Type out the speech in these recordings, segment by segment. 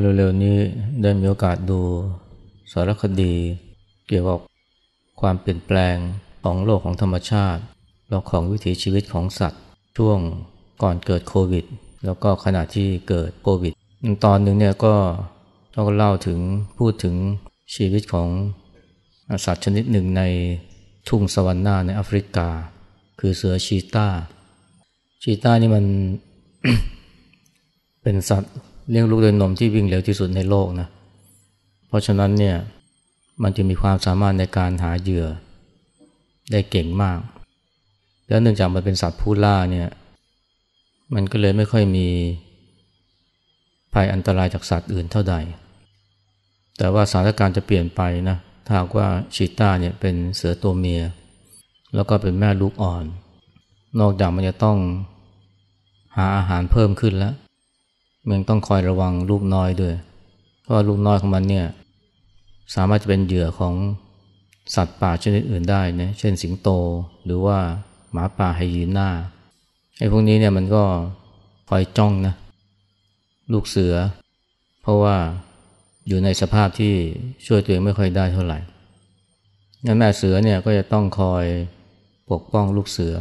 เมื่อเร็วๆนี้ได้มีโอกาสดูสารคดี เกี่ยวกับความเปลี่ยนแปลงของโลกของธรรมชาติแล้วของวิถีชีวิตของสัตว์ ช่วงก่อนเกิดโควิด แล้วก็ขณะที่เกิดโควิด ตอนหนึ่งเนี่ยก็เราก็เล่าถึงพูดถึงชีวิตของสัตว์ชนิดหนึ่งในทุ่งสวรรค์นาในแอฟริกา คือเสือชีตาชีตานี่มันเป็นสัตว์ เลี้ยงลูกด้วยนมที่วิ่งเร็วที่สุดในโลกนะ เพราะฉะนั้นเนี่ยมันจะมีความสามารถในการหาเหยื่อได้เก่งมาก แล้วเนื่องจากมันเป็นสัตว์ผู้ล่าเนี่ยมันก็เลยไม่ค่อยมีภัยอันตรายจากสัตว์อื่นเท่าใด แต่ว่าสถานการณ์จะเปลี่ยนไปนะ ถ้าว่าชีต้าเนี่ยเป็นเสือตัวเมีย แล้วก็เป็นแม่ลูกอ่อน นอกจากมันจะต้องหาอาหารเพิ่มขึ้นแล้ว มันต้องคอยระวังลูกน้อยด้วย เพราะลูกน้อยของมันเนี่ยสามารถจะเป็นเหยื่อของสัตว์ป่าชนิดอื่นได้นะเช่นสิงโตหรือว่าหมาป่าไฮยีน่าไอ้พวกนี้เนี่ยมันก็คอยจ้องนะลูกเสือ เพราะว่าอยู่ในสภาพที่ช่วยตัวเองไม่ค่อยได้เท่าไหร่งั้นแม่เสือเนี่ยก็จะต้องคอยปกป้องลูกเสือ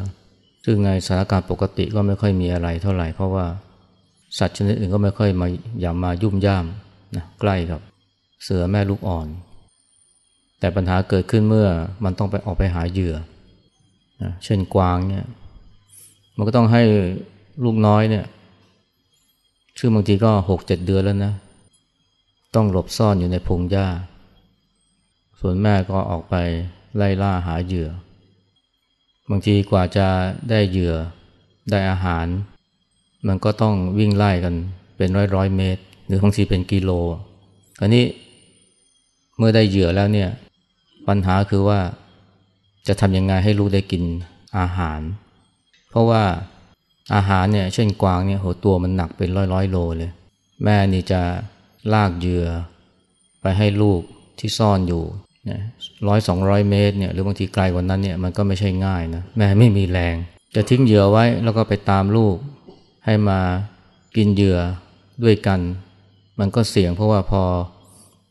ซึ่งในสถานการณ์ปกติก็ไม่ค่อยมีอะไรเท่าไหร่เพราะว่า สัตว์ชนิดอื่นก็ไม่ค่อยมาอย่ามายุ่มย่ามนะใกล้กับเสือแม่ลูกอ่อน แต่ปัญหาเกิดขึ้นเมื่อมันต้องไปออกไปหาเหยื่อนะเช่นกวางเนี่ยมันก็ต้องให้ลูกน้อยเนี่ยชื่อบางทีก็หกเจ็ดเดือนแล้วนะต้องหลบซ่อนอยู่ในพงหญ้า ส่วนแม่ก็ออกไปไล่ล่าหาเหยื่อ บางทีกว่าจะได้เหยื่อได้อาหาร มันก็ต้องวิ่งไล่กันเป็นร้อยร้อยเมตร หรือบางทีเป็นกิโลอันนี้เมื่อได้เหยื่อแล้วเนี่ยปัญหาคือว่าจะทำยังไงให้ลูกได้กินอาหาร เพราะว่าอาหารเนี่ยเช่นกวางเนี่ยโหตัวมันหนักเป็นร้อยร้อยโลเลย แม่นี่จะลากเหยื่อไปให้ลูกที่ซ่อนอยู่ร้อยสองร้อยเมตรเนี่ยหรือบางทีไกลกว่านั้นเนี่ยมันก็ไม่ใช่ง่ายนะแม่ไม่มีแรง จะทิ้งเหยื่อไว้แล้วก็ไปตามลูก ให้มากินเหยื่อด้วยกัน มันก็เสี่ยงเพราะว่าพอ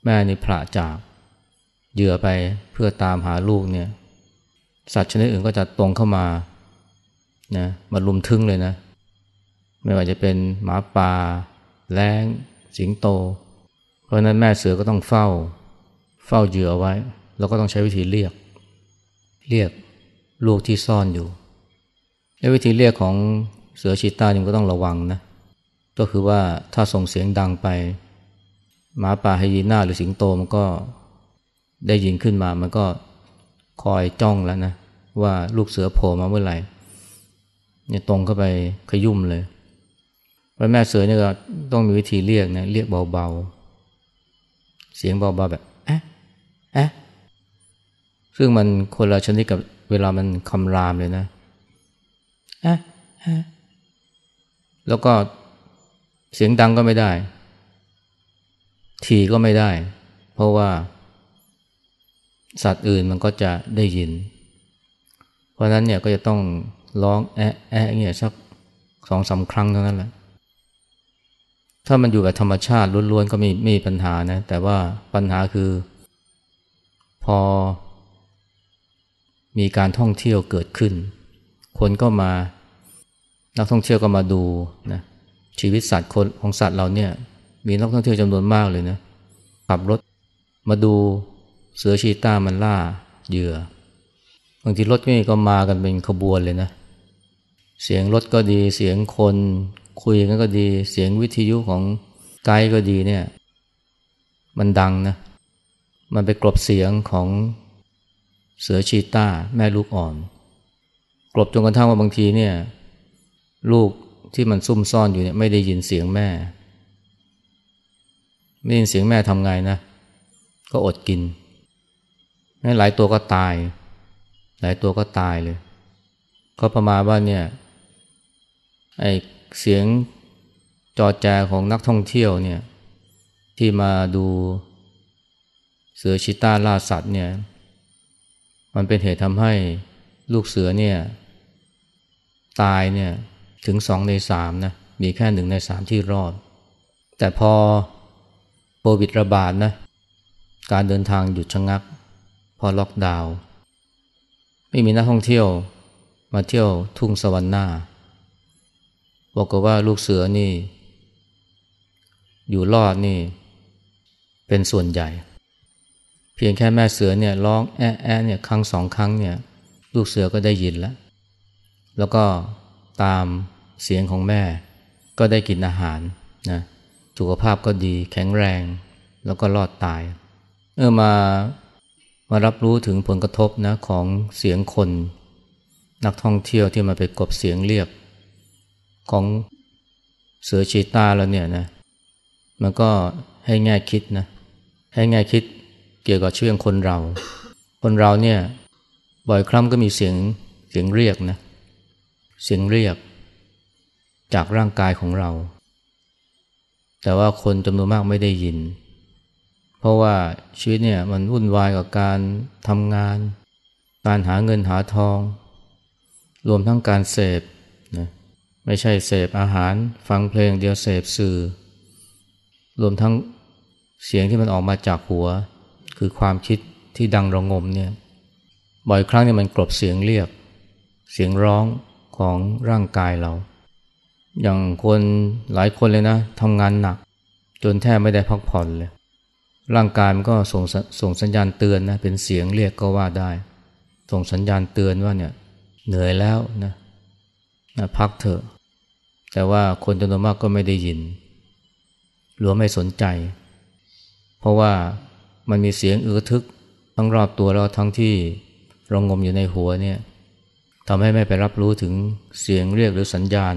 แม่นี่พระจากเหยื่อไปเพื่อตามหาลูกเนี่ย สัตว์ชนิดอื่นก็จะตรงเข้ามานะมาลุมทึ่งเลยนะ ไม่ว่าจะเป็นหมาป่า แร้ง สิงโต เพราะนั้นแม่เสือก็ต้องเฝ้า เฝ้าเหยื่อไว้ แล้วก็ต้องใช้วิธีเรียก เรียกลูกที่ซ่อนอยู่และวิธีเรียกของ เสือชีต้านี่ก็ต้องระวังนะ ก็คือว่าถ้าส่งเสียงดังไปหมาป่าไฮยีน่าหรือสิงโตมันก็ได้ยินขึ้นมา มันก็คอยจ้องแล้วนะ ว่าลูกเสือโผล่มาเมื่อไหร่เนี่ยตรงเข้าไปขยุ่มเลยพแม่เสือเนี่ยก็ต้องมีวิธีเรียกนะเรียกเบาๆ เสียงเบาๆแบบเอ๊ะเอ๊ะซึ่งมันคนละชนิดกับเวลามันคำรามเลยนะเอ๊ะแแล้วก็เสียงดังก็ไม่ได้ทีก็ไม่ได้ เพราะว่าสัตว์อื่นมันก็จะได้ยิน เพราะนั้นเนี่ยก็จะต้องร้องแอะแอะเนี่ยสักสองสาครั้งเท่านั้นแหละ ถ้ามันอยู่แบบธรรมชาติล้วนๆก็มีมีปัญหานะ แต่ว่าปัญหาคือ พอ มีการท่องเที่ยวเกิดขึ้น คนก็มา นักท่องเที่ยวก็มาดูนะชีวิตสัตว์คนของสัตว์เราเนี่ย มีนักท่องเที่ยวจำนวนมากเลยนะขับรถมาดูเสือชีต้ามันล่าเหยื่อบางทีรถนี่ก็มากันเป็นขบวนเลยนะ เสียงรถก็ดีเสียงคนคุยกันก็ดี เสียงวิทยุของไกด์ก็ดีเนี่ย มันดังนะ มันไปกลบเสียงของเสือชีต้าแม่ลูกอ่อน กลบจนกระทั่งว่าบางทีเนี่ย ลูกที่มันซุ่มซ่อนอยู่เนี่ยไม่ได้ยินเสียงแม่ ไม่ได้ยินเสียงแม่ทำไงนะ ก็อดกินหลายตัวก็ตาย หลายตัวก็ตายเลย ก็ประมาณว่าเนี่ยไอเสียงจอแจของนักท่องเที่ยวเนี่ยที่มาดูเสือชิต้าล่าสัตว์เนี่ยมันเป็นเหตุทำให้ลูกเสือเนี่ยตายเนี่ย ถึงสองในสามนะมีแค่หนึ่งในสามที่รอด แต่พอโควิดระบาดนะการเดินทางหยุดชะงัก พอล็อกดาวน์ไม่มีนักท่องเที่ยวมาเที่ยวทุ่งสวรรค์หน้าบอกว่าลูกเสือนี่ อยู่รอดนี่ เป็นส่วนใหญ่ เพียงแค่แม่เสือเนี่ยร้องแอะแอะเนี่ยครั้งสองครั้งเนี่ย ลูกเสือก็ได้ยินแล้ว แล้วก็ ตามเสียงของแม่ ก็ได้กินอาหารนะสุขภาพก็ดีแข็งแรง แล้วก็รอดตายเมื่อมามารับรู้ถึงผลกระทบนะของเสียงคน นักท่องเที่ยวที่มาไปกบเสียงเรียก ของเสือชีตาแล้วเนี่ยนะมันก็ให้แง่คิดนะให้แง่คิดเกี่ยวกับชีวิตคนเรา คนเราเนี่ยบ่อยครั้งก็มีเสียงเสียงเรียกนะ เสียงเรียกจากร่างกายของเรา แต่ว่าคนจำนวนมากไม่ได้ยิน เพราะว่าชีวิตเนี่ยมันวุ่นวายกับการทำงาน การหาเงินหาทอง รวมทั้งการเสพนะไม่ใช่เสพอาหารฟังเพลงเดียวเสพสื่อ รวมทั้งเสียงที่มันออกมาจากหัว คือความคิดที่ดังระงมเนี่ยบ่อยครั้งเนี่ยมันกลบเสียงเรียก เสียงร้อง ของร่างกายเรา อย่างคนหลายคนเลยนะทำงานหนัก จนแทบไม่ได้พักผ่อนเลย ร่างกายมันก็ส่งส่งสัญญาณเตือนนะเป็นเสียงเรียกก็ว่าได้ ส่งสัญญาณเตือนว่าเนี่ยเหนื่อยแล้วนะนะพักเถอะแต่ว่าคนจำนวนมากก็ไม่ได้ยิน หรือไม่สนใจ เพราะว่ามันมีเสียงอือทึกทั้งรอบตัวเราทั้งที่รงงมอยู่ในหัวเนี่ย ทำให้ไม่ไปรับรู้ถึงเสียงเรียกหรือสัญญาณ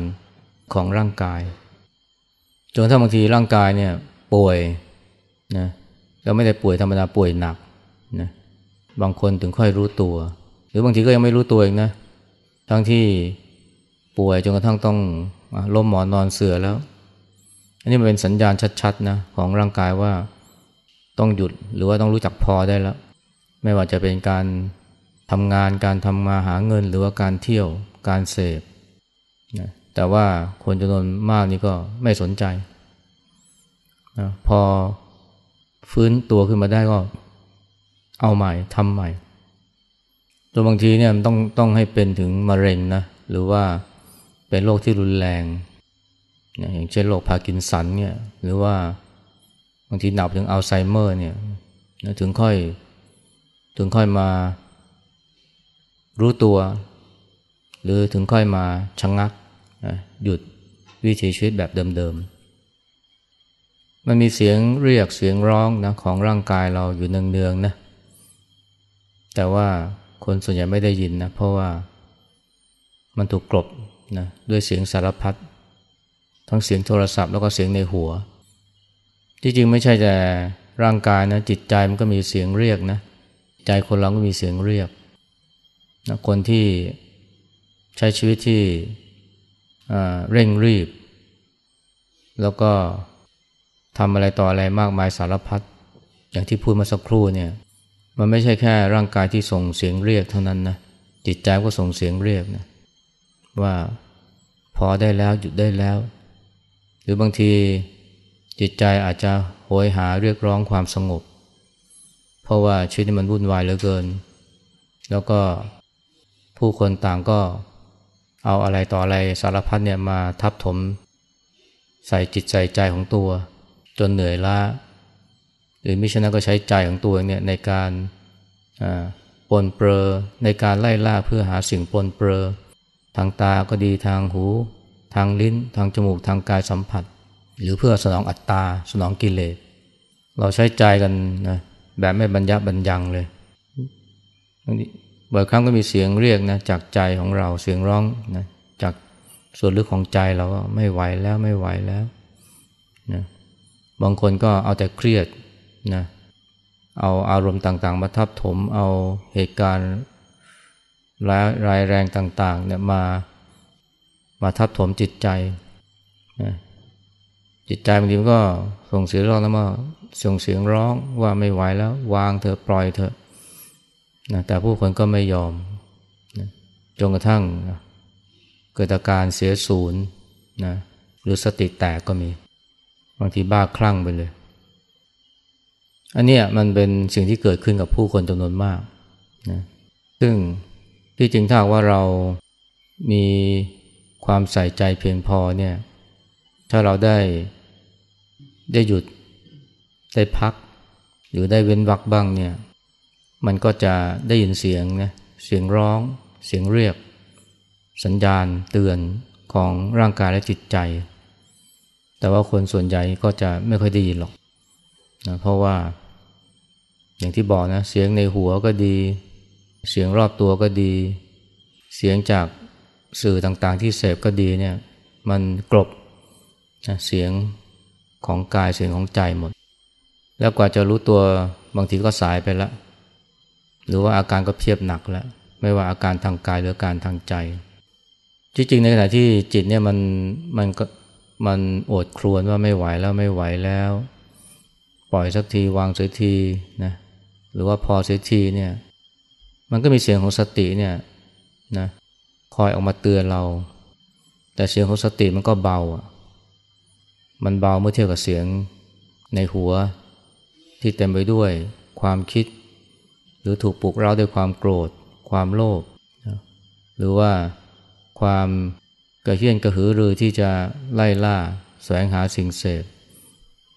ของร่างกาย จนถ้าบางทีร่างกายเนี่ยป่วยนะเราไม่ได้ป่วยธรรมดาป่วยหนักนะบางคนถึงค่อยรู้ตัว หรือบางทีก็ยังไม่รู้ตัวเองนะ ทั้งที่ป่วยจนกระทั่งต้องล้มหมอนนอนเสือแล้ว อันนี้มันเป็นสัญญาณชัดๆนะของร่างกายว่าต้องหยุดหรือว่าต้องรู้จักพอได้แล้ว ไม่ว่าจะเป็นการ ทำงานการทำมาหาเงินหรือว่าการเที่ยวการเสพนะแต่ว่าคนจำนวนมากนี่ก็ไม่สนใจนะพอฟื้นตัวขึ้นมาได้ก็เอาใหม่ทำใหม่ตัวบางทีเนี่ยมันต้องต้องให้เป็นถึงมะเร็งนะหรือว่าเป็นโรคที่รุนแรงอย่างเช่นโรคพาร์กินสันเนี่ยหรือว่าบางทีหนับถึงอัลไซเมอร์เนี่ยถึงค่อยถึงค่อยมา รู้ตัว หรือถึงค่อยมาชะงงักหยุดวิถีชีวิตแบบเดิมๆ มันมีเสียงเรียกเสียงร้องนะของร่างกายเราอยู่เนืองๆนะแต่ว่าคนส่วนใหญ่ไม่ได้ยินนะเพราะว่ามันถูกกลบนะด้วยเสียงสารพัดทั้งเสียงโทรศัพท์แล้วก็เสียงในหัว ที่จริงไม่ใช่แต่ร่างกายนะจิตใจมันก็มีเสียงเรียกนะใจคนเราก็มีเสียงเรียก นะคนที่ใช้ชีวิตที่เร่งรีบ แล้วก็ทำอะไรต่ออะไรมากมายสารพัดอย่างที่พูดมาสักครู่เนี่ยมันไม่ใช่แค่ร่างกายที่ส่งเสียงเรียกเท่านั้นนะจิตใจก็ส่งเสียงเรียกนะว่าพอได้แล้วหยุดได้แล้ว หรือบางทีจิตใจอาจจะโหยหาเรียกร้องความสงบ เพราะว่าชีวิตมันวุ่นวายเหลือเกิน แล้วก็ ผู้คนต่างก็เอาอะไรต่ออะไรสารพัดเนี่ยมาทับถม ใส่จิตใจใจของตัว จนเหนื่อยล้าหรือมิฉะนั้นก็ใช้ใจของตัวเนี่ยในการปนเปลอในการไล่ล่าเพื่อหาสิ่งปนเปลอทางตาก็ดีทางหู ทางลิ้น ทางจมูกทางกายสัมผัส หรือเพื่อสนองอัตตา สนองกิเลส เราใช้ใจกันนะแบบไม่บรรยับบรรยังเลย บ่อยครั้งก็มีเสียงเรียกนะจากใจของเราเสียงร้องนะจากส่วนลึกของใจเราก็ไม่ไหวแล้วไม่ไหวแล้วนะบางคนก็เอาแต่เครียดนะเอาอารมณ์ต่างๆ มาทับถม เอาเหตุการณ์ร้ายรายแรงต่างๆเนี่ยมามาทับถมจิตใจนะจิตใจบางทีมันก็ส่งเสียงร้องแล้วมาส่งเสียงร้องว่าไม่ไหวแล้ว วางเธอปล่อยเธอ นะแต่ผู้คนก็ไม่ยอมนะจนกระทั่งนะเกิดอาการเสียศูนย์นะหรือสติแตกก็มี บางทีบ้าคลั่งไปเลย อันนี้มันเป็นสิ่งที่เกิดขึ้นกับผู้คนจำนวนมากนะซึ่งที่จริงถ้าว่าเรามีความใส่ใจเพียงพอเนี่ยถ้าเราได้ได้หยุดได้พัก หรือได้เว้นวักบ้างเนี่ย มันก็จะได้ยินเสียงนะเสียงร้อง เสียงเรียก สัญญาณเตือนของร่างกายและจิตใจ แต่ว่าคนส่วนใหญ่ก็จะไม่ค่อยได้ยินหรอกนะเพราะว่า อย่างที่บอกนะเสียงในหัวก็ดี เสียงรอบตัวก็ดี เสียงจากสื่อต่างๆ ที่เสพก็ดีเนี่ยมันกลบนะเสียงของกายเสียงของใจหมด แล้วกว่าจะรู้ตัวบางทีก็สายไปแล้ว หรือว่าอาการก็เพียบหนักแล้ว ไม่ว่าอาการทางกายหรืออาการทางใจ จริงๆในขณะที่จิตเนี่ยมันมันก็มันโอดครวนว่าไม่ไหวแล้วไม่ไหวแล้ว ปล่อยสักทีวางเสียทีนะหรือว่าพอเสียทีเนี่ยมันก็มีเสียงของสติเนี่ยนะคอยออกมาเตือนเรา แต่เสียงของสติมันก็เบาอะมันเบาเมื่อเทียบกับเสียงในหัวที่เต็มไปด้วยความคิด หรือถูกปลุกเร้าด้วยความโกรธ ความโลภหรือว่าความกระเฮี้ยนกระหือรือที่จะไล่ล่าแสวงหาสิ่งเสพ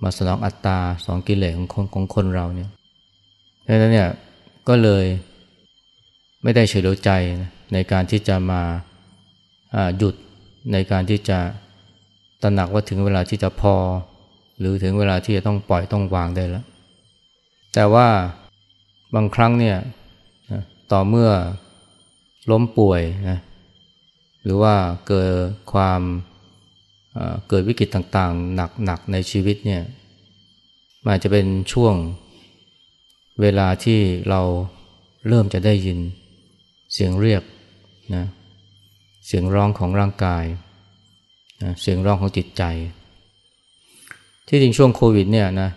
มาสนองอัตตาสองกิเลสของคนของคนเราเนี่ยดังนั้นเนี่ยก็เลยไม่ได้เฉลียวใจในการที่จะมาหยุดในการที่จะตระหนักว่าถึงเวลาที่จะพอ หรือถึงเวลาที่จะต้องปล่อยต้องวางได้แล้ว แต่ว่า บางครั้งเนี่ยต่อเมื่อล้มป่วยนะหรือว่าเกิดความเกิดวิกฤตต่างๆ หนักๆ ในชีวิตเนี่ยมันอาจจะเป็นช่วงเวลาที่เราเริ่มจะได้ยินเสียงเรียกนะเสียงร้องของร่างกายนะเสียงร้องของจิตใจ ที่จริงช่วงโควิดเนี่ยนะ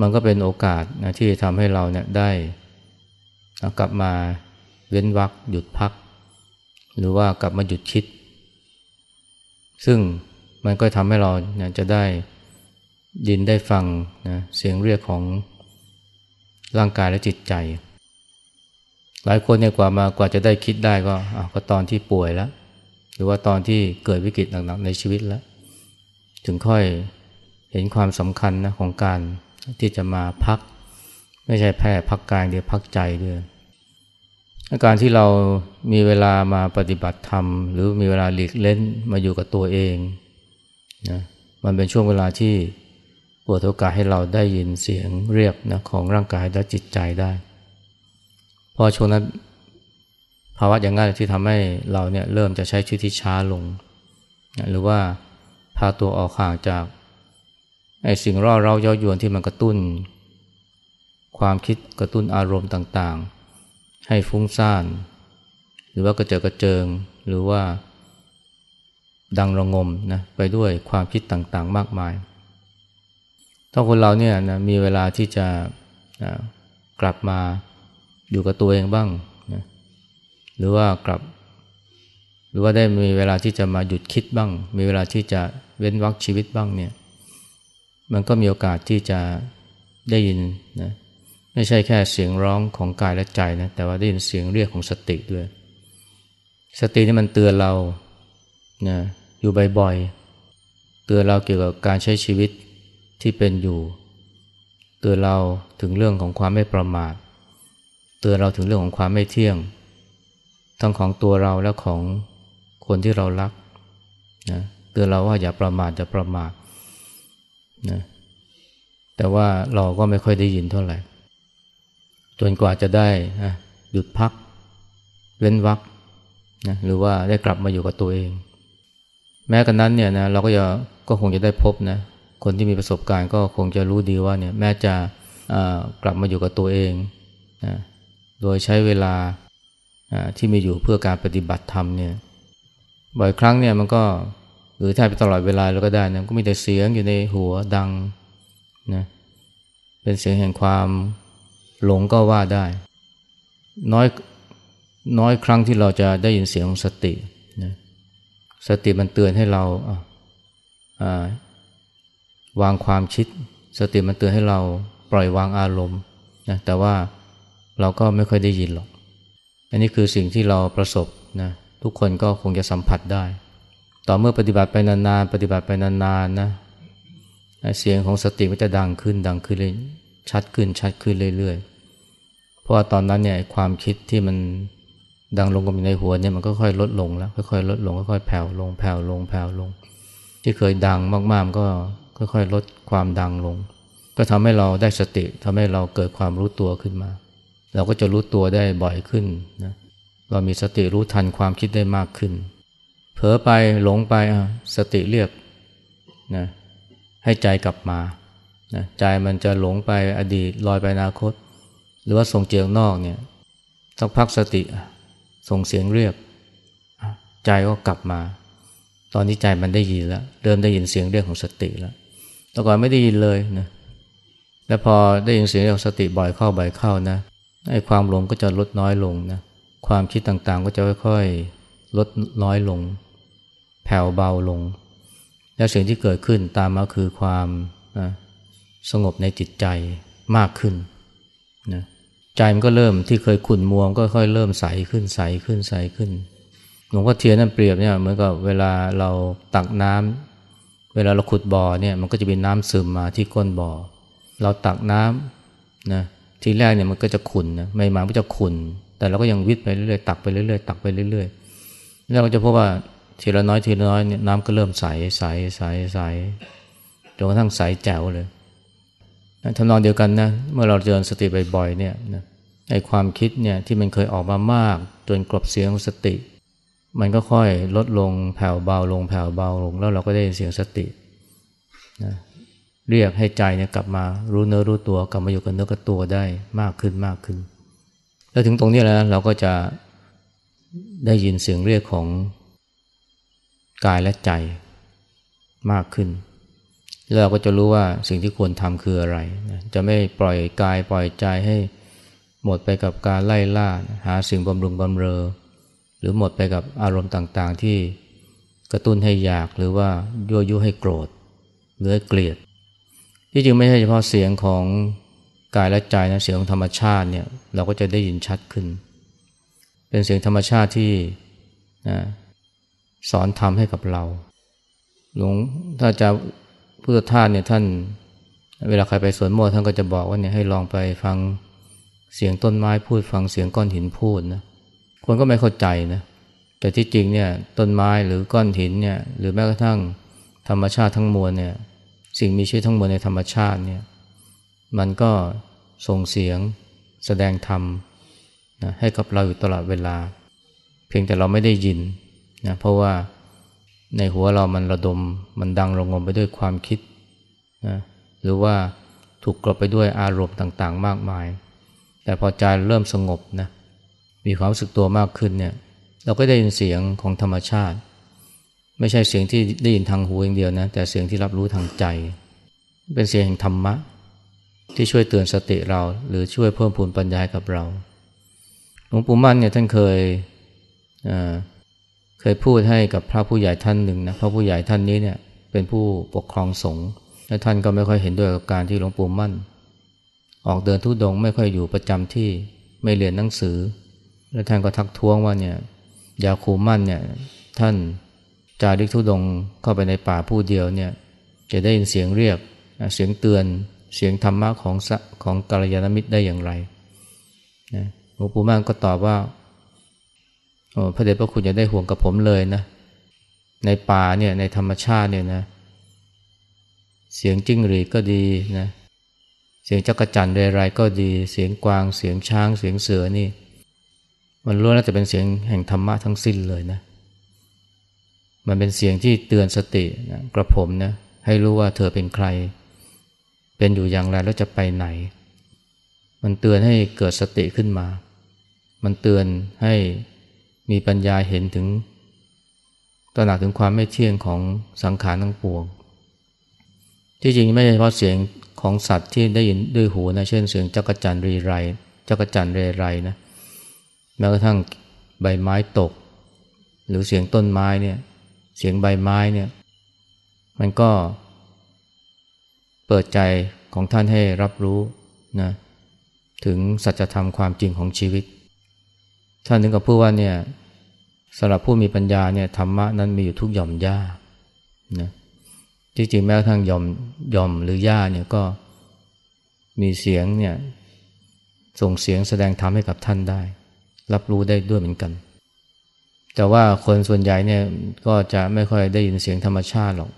มันก็เป็นโอกาสนะที่ทำให้เราเนี่ยได้กลับมาเว้นวักหยุดพัก หรือว่ากลับมาหยุดคิด ซึ่งมันก็ทำให้เราเนี่ยจะได้ยินได้ฟังนะเสียงเรียกของร่างกายและจิตใจ หลายคนเนี่ยกว่ามากว่าจะได้คิดได้ก็ก็ตอนที่ป่วยแล้ว หรือว่าตอนที่เกิดวิกฤตหนักๆในชีวิตแล้ว ถึงค่อยเห็นความสำคัญนะของการ ที่จะมาพัก ไม่ใช่แค่พักกายเดียวพักใจด้วยาการที่เรามีเวลามาปฏิบัติธรรม หรือมีเวลาหลีกเล่นมาอยู่กับตัวเองนะมันเป็นช่วงเวลาที่เปิดโอกาสให้เราได้ยินเสียงเรียกนะของร่างกายและจิตใจได้พอช่วงนั้นภาวะอย่างนั้นที่ทำให้เราเนี่ยเริ่มจะใช้ชีวิตที่ช้าลงนะหรือว่าพาตัวออกห่างจาก ไอ้สิ่งร่อเร้าย้อยวนที่มันกระตุ้น ความคิดกระตุ้นอารมณ์ต่างๆ ให้ฟุ้งซ่าน หรือว่ากระเจิดกระเจิง หรือว่า ดังระงมนะไปด้วยความคิดต่างๆ มากมาย ถ้าคนเราเนี่ยนะมีเวลาที่จะนะกลับมาอยู่กับตัวเองบ้างนะหรือว่ากลับ หรือว่าได้มีเวลาที่จะมาหยุดคิดบ้าง มีเวลาที่จะเว้นวักชีวิตบ้างเนี่ย มันก็มีโอกาสที่จะได้ยินนะไม่ใช่แค่เสียงร้องของกายและใจนะแต่ว่าได้ยินเสียงเรียกของสติด้วย สตินี่มันเตือนเรานะอยู่บ่อยๆเตือนเราเกี่ยวกับการใช้ชีวิตที่เป็นอยู่ เตือนเราถึงเรื่องของความไม่ประมาท เตือนเราถึงเรื่องของความไม่เที่ยง ทั้งของตัวเราและของคนที่เรารักนะเตือนเราว่าอย่าประมาทอย่าประมาท นะแต่ว่าเราก็ไม่ค่อยได้ยินเท่าไหร่ จนกว่าจะได้หยุดพัก เว้นวักนะหรือว่าได้กลับมาอยู่กับตัวเอง แม้กันนั้นเนี่ยนะเราก็จะก็คงจะได้พบนะคนที่มีประสบการณ์ก็คงจะรู้ดีว่าเนี่ยแม้จะกลับมาอยู่กับตัวเองนะโดยใช้เวลาที่มีอยู่เพื่อการปฏิบัติธรรมเนี่ยบ่อยครั้งเนี่ยมันก็ หรือแทบไปตลอดเวลาเราก็ได้นะก็มีแต่เสียงอยู่ในหัวดังนะเป็นเสียงแห่งความหลงก็ว่าได้ น้อยน้อยครั้งที่เราจะได้ยินเสียงของสตินะสติมันเตือนให้เราวางความคิด สติมันเตือนให้เราปล่อยวางอารมณ์นะแต่ว่าเราก็ไม่ค่อยได้ยินหรอก อันนี้คือสิ่งที่เราประสบนะทุกคนก็คงจะสัมผัสได้ ต่อเมื่อปฏิบัติไปนานๆ ปฏิบัติไปนานๆนะเสียงของสติมันจะดังขึ้นดังขึ้นเลยชัดขึ้นชัดขึ้นเรื่อยๆ เพราะว่าตอนนั้นเนี่ยความคิดที่มันดังลงกับในหัวเนี่ยมันก็ค่อยลดลงแล้วค่อยๆลดลงค่อยๆแผ่วลงแผ่วลงแผ่วลง ที่เคยดังมากๆก็ค่อยๆลดความดังลง ก็ทำให้เราได้สติทำให้เราเกิดความรู้ตัวขึ้นมา เราก็จะรู้ตัวได้บ่อยขึ้นนะเรามีสติรู้ทันความคิดได้มากขึ้น เผลอไปหลงไปสติเรียกนะให้ใจกลับมานะใจมันจะหลงไปอดีตลอยไปอนาคต หรือว่าส่งเจียงนอกเนี่ยสักพักสติส่งเสียงเรียก ใจก็กลับมา ตอนนี้ใจมันได้ยินแล้วเริ่มได้ยินเสียงเรียกของสติแล้วแต่ก่อนไม่ได้ยินเลยนะแล้วพอได้ยินเสียงเรียกของสติบ่อยเข้าบ่อยเข้านะไอ้ความหลงก็จะลดน้อยลงนะความคิดต่างๆก็จะค่อยๆลดน้อยลง แผ่วเบาลง แล้วสิ่งที่เกิดขึ้นตามมาคือความสงบในจิตใจมากขึ้นนะใจมันก็เริ่มที่เคยขุ่นมัวก็ค่อยเริ่มใสขึ้นใสขึ้นใสขึ้นหลวงพ่อเทียนนั่นเปรียบเนี่ยเหมือนกับเวลาเราตักน้ำเวลาเราขุดบ่อเนี่ยมันก็จะมีน้ำซึมมาที่ก้นบ่อ เราตักน้ำนะทีแรกเนี่ยมันก็จะขุ่นนะไม่มาก็จะขุ่นแต่เราก็ยังวิทไปเรื่อยๆตักไปเรื่อยๆตักไปเรื่อยๆแล้วเราจะพบว่า ทีละน้อยทีละน้อยเนี่ยน้ำก็เริ่มใสใสใสใสจนกระทั่งใสแจ๋วเลยทำนองเดียวกันนะเมื่อเราเจริญสติบ่อยๆเนี่ยนะไอความคิดเนี่ยที่มันเคยออกมามาก จนกลบเสียงสติ มันก็ค่อยลดลงแผ่วเบาลงแผ่วเบาลง แล้วเราก็ได้เสียงสตินะเรียกให้ใจเนี่ยกลับมารู้เนื้อรู้ตัวกลับมาอยู่กับเนื้อกับตัวได้มากขึ้นมากขึ้น แล้วถึงตรงนี้แล้วเราก็จะได้ยินเสียงเรียกของ กายและใจมากขึ้น แล้วเราก็จะรู้ว่าสิ่งที่ควรทำคืออะไร จะไม่ปล่อยกายปล่อยใจให้หมดไปกับการไล่ล่า หาสิ่งบำรุงบำเรอ หรือหมดไปกับอารมณ์ต่างๆ ที่กระตุ้นให้อยากหรือว่ายั่วยุให้โกรธหรือเกลียด ที่จริงไม่ใช่เฉพาะเสียงของกายและใจนะเสียงของธรรมชาติเนี่ยเราก็จะได้ยินชัดขึ้น เป็นเสียงธรรมชาติที่นะ สอนทำให้กับเรา หลวงถ้าจะพุทธทาสเนี่ยท่าน เวลาใครไปสวนโมท่านก็จะบอกว่าเนี่ยให้ลองไปฟังเสียงต้นไม้พูดฟังเสียงก้อนหินพูดนะคนก็ไม่เข้าใจนะแต่ที่จริงเนี่ยต้นไม้หรือก้อนหินเนี่ยหรือแม้กระทั่งธรรมชาติทั้งมวลเนี่ยสิ่งมีชีวิตทั้งมวลในธรรมชาติเนี่ยมันก็ส่งเสียงแสดงธรรมนะให้กับเราอยู่ตลอดเวลา เพียงแต่เราไม่ได้ยิน นะเพราะว่าในหัวเรามันระดมมันดังระงมไปด้วยความคิดนะหรือว่าถูกกลบไปด้วยอารมณ์ต่างๆ มากมาย แต่พอใจเริ่มสงบนะมีความรู้สึกตัวมากขึ้นเนี่ยเราก็ได้ยินเสียงของธรรมชาติ ไม่ใช่เสียงที่ได้ยินทางหูอย่างเดียวนะแต่เสียงที่รับรู้ทางใจ เป็นเสียงแห่งธรรมะ ที่ช่วยเตือนสติเรา หรือช่วยเพิ่มพูนปัญญาให้กับเราหลวงปู่มั่นเนี่ยท่านเคย เคยพูดให้กับพระผู้ใหญ่ท่านหนึ่งนะพระผู้ใหญ่ท่านนี้เนี่ยเป็นผู้ปกครองสงฆ์และท่านก็ไม่ค่อยเห็นด้วยกับการที่หลวงปู่มั่น ออกเดินทุดงไม่ค่อยอยู่ประจำที่ไม่เรียนหนังสือ และท่านก็ทักท้วงว่าเนี่ยยาคูมั่นเนี่ยท่านจาริกทุดงเข้าไปในป่าผู้เดียวเนี่ยจะได้ยินเสียงเรียกเสียงเตือนเสียงธรรมะของของกัลยาณมิตรได้อย่างไรหลวงปู่มั่นก็ตอบว่า พระเดชพระคุณอย่าได้ห่วงกับผมเลยนะ ในป่าเนี่ยในธรรมชาติเนี่ยนะ เสียงจิ้งหรีก็ดีนะ เสียงจักรจันเรไรก็ดี เสียงกวาง เสียงช้าง เสียงเสือนี่ มันล้วนแล้วจะเป็นเสียงแห่งธรรมะทั้งสิ้นเลยนะ มันเป็นเสียงที่เตือนสตินะกระผมนะ ให้รู้ว่าเธอเป็นใคร เป็นอยู่อย่างไรแล้วจะไปไหน มันเตือนให้เกิดสติขึ้นมา มันเตือนให้ มีปัญญาเห็นถึงตระหนักถึงความไม่เที่ยงของสังขารทั้งปวง ที่จริงไม่ใช่เฉพาะเสียงของสัตว์ที่ได้ยินด้วยหูนะเช่นเสียงจักจันรีไรจักจันเรไรนะแม้กระทั่งใบไม้ตก หรือเสียงต้นไม้เนี่ยเสียงใบไม้เนี่ยมันก็เปิดใจของท่านให้รับรู้นะถึงสัจธรรมความจริงของชีวิต ท่านถึงกับพูดว่าเนี่ยสำหรับผู้มีปัญญาเนี่ยธรรมะนั้นมีอยู่ทุกหย่อมหญ้านะที่จริงแม้กระทั่งหย่อมหย่อมหรือหญ้าเนี่ยก็มีเสียงเนี่ยส่งเสียงแสดงธรรมให้กับท่านได้ รับรู้ได้ด้วยเหมือนกัน แต่ว่าคนส่วนใหญ่เนี่ยก็จะไม่ค่อยได้ยินเสียงธรรมชาติหรอก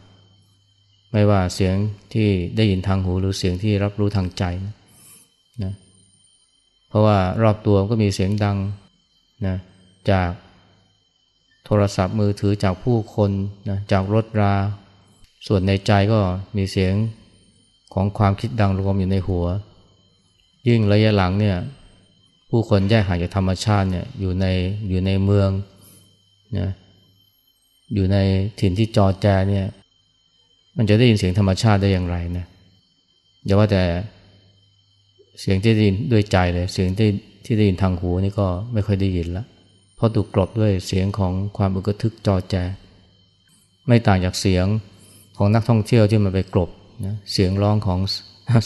ไม่ว่าเสียงที่ได้ยินทางหูหรือเสียงที่รับรู้ทางใจนะเพราะว่ารอบตัวก็มีเสียงดัง นะจากโทรศัพท์มือถือจากผู้คนนะจากรถรา ส่วนในใจก็มีเสียงของความคิดดังรวมอยู่ในหัว ยิ่งระยะหลังเนี่ยผู้คนแยกห่างจากธรรมชาติเนี่ยอยู่ในอยู่ในเมืองนะอยู่ในถิ่นที่จอแจเนี่ยมันจะได้ยินเสียงธรรมชาติได้อย่างไรนะอย่าว่าแต่เสียงที่ได้ยินด้วยใจเลย เสียงที่ ที่ได้ยินทางหูนี่ก็ไม่ค่อยได้ยินละเพราะถูกกลบด้วยเสียงของความอึกทึกจอแจ ไม่ต่างจากเสียงของนักท่องเที่ยวที่มันไปกลบนะเสียงร้องของ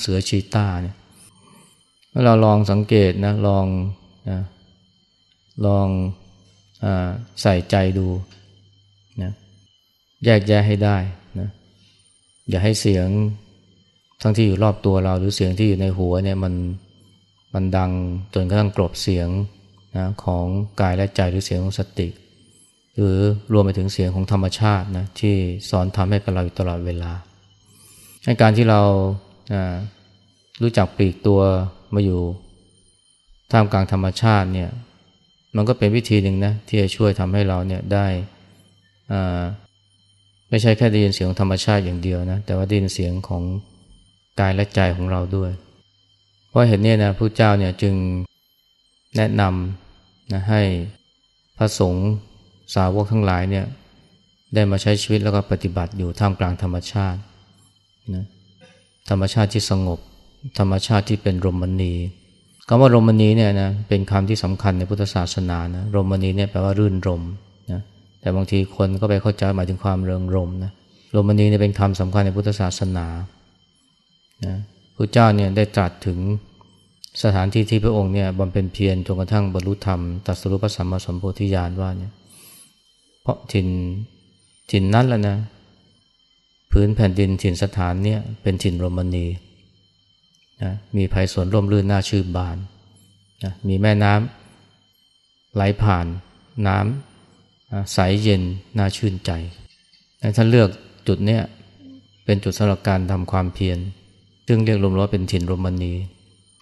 เสือชีตาเนี่ยเราลองสังเกตนะลองนะลองอใส่ใจดูนะแยกแยะให้ได้นะอย่าให้เสียงทั้งที่อยู่รอบตัวเราหรือเสียงที่อยู่ในหัวเนี่ยมัน มันดังจนกระทั่งกลบเสียงนะของกายและใจหรือเสียงของสติ หรือรวมไปถึงเสียงของธรรมชาตินะที่สอนทำให้กับเราอยู่ตลอดเวลาในการที่เรารู้จักปลีกตัวมาอยู่ท่ามกลางธรรมชาติเนี่ยมันก็เป็นวิธีหนึ่งนะที่จะช่วยทำให้เราเนี่ยได้ไม่ใช่แค่ได้ยินเสียงธรรมชาติอย่างเดียวนะแต่ว่าได้ยินเสียงของกายและใจของเราด้วย เพราะเห็นเนี่ยนะพระเจ้าเนี่ยจึงแนะนำนะให้พระสงฆ์สาวกทั้งหลายเนี่ยได้มาใช้ชีวิตแล้วก็ปฏิบัติอยู่ท่ามกลางธรรมชาตินะธรรมชาติที่สงบ ธรรมชาติที่เป็นรมณีคำว่ารมณีเนี่ยนะเป็นคำที่สำคัญในพุทธศาสนานะรมณีเนี่ยแปลว่ารื่นรมนะแต่บางทีคนก็ไปเข้าใจหมายถึงความเริงรมนะรมณีเนี่ยเป็นคำสำคัญในพุทธศาสนานะ พระเจ้าเนี่ยได้ตรัสถึงสถานที่ที่พระองค์เนี่ยบำเพ็ญเพียรจนกระทั่งบรรลุธรรมตัสรุปสัมมาสัมโพธิญาณว่าเนี่ยเพราะถิ่นถิ่นนั้นแหละนะพื้นแผ่นดินถิ่นสถานเนี่ยเป็นถิ่นโรมนีนะมีภัยสวนร่มรื่นน่าชื่นบานนะมีแม่น้ำไหลผ่านน้ำใสเย็นน่าชื่นใจท่านเลือกจุดเนี้ยเป็นจุดสำหรับการทำความเพียร ซึ่งเรียกรวมว่าเป็นถิ่นโรมนี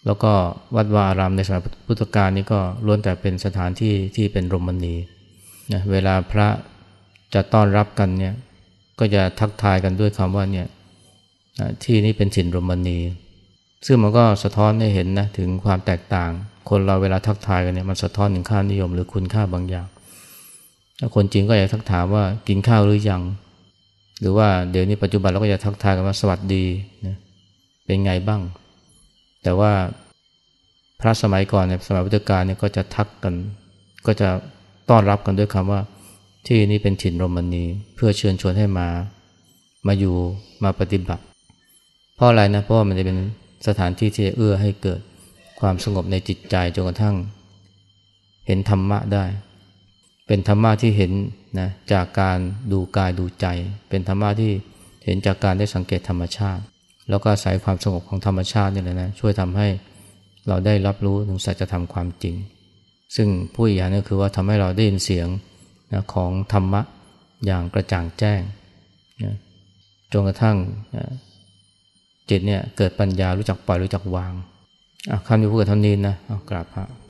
แล้วก็วัดวาอารามในสมัยพุทธกาลนี้ก็ล้วนแต่เป็นสถานที่ที่เป็นโรมนีนะเวลาพระจะต้อนรับกันเนี่ยก็จะทักทายกันด้วยคำว่าเนี่ยที่นี้เป็นถิ่นโรมนี ซึ่งมันก็สะท้อนให้เห็นนะถึงความแตกต่าง คนเราเวลาทักทายกันเนี่ยมันสะท้อนถึงค่านิยมหรือคุณค่าบางอย่างถ้าคนจริงก็อยากทักถามว่ากินข้าวหรือยัง หรือว่าเดี๋ยวนี้ปัจจุบันเราก็จะทักทายกันว่าสวัสดีนะ เป็นไงบ้าง แต่ว่าพระสมัยก่อนในสมัยพุทธกาลเนี่ยก็จะทักกัน ก็จะต้อนรับกันด้วยคำว่า ที่นี้เป็นถิ่นโรมนีเพื่อเชิญชวนให้มา มาอยู่มาปฏิบัติ เพราะอะไรนะเพราะมันจะเป็นสถานที่ที่จะเอื้อให้เกิดความสงบในจิตใจจนกระทั่ง เห็นธรรมะได้ เป็นธรรมะที่เห็นนะจากการดูกายดูใจ เป็นธรรมะที่เห็นจากการได้สังเกตธรรมชาติ แล้วก็อาศัยความสงบของธรรมชาตินี่แหละนะช่วยทำให้เราได้รับรู้ถึงสัจธรรมความจริง ซึ่งผู้อีกอย่างนึงคือว่าทำให้เราได้ยินเสียงนะของธรรมะอย่างกระจ่างแจ้งนะจนกระทั่งนะจิตเนี่ยเกิดปัญญารู้จักปล่อยรู้จักวางคำนี้พูดกับท่านนี้นะกราบพระ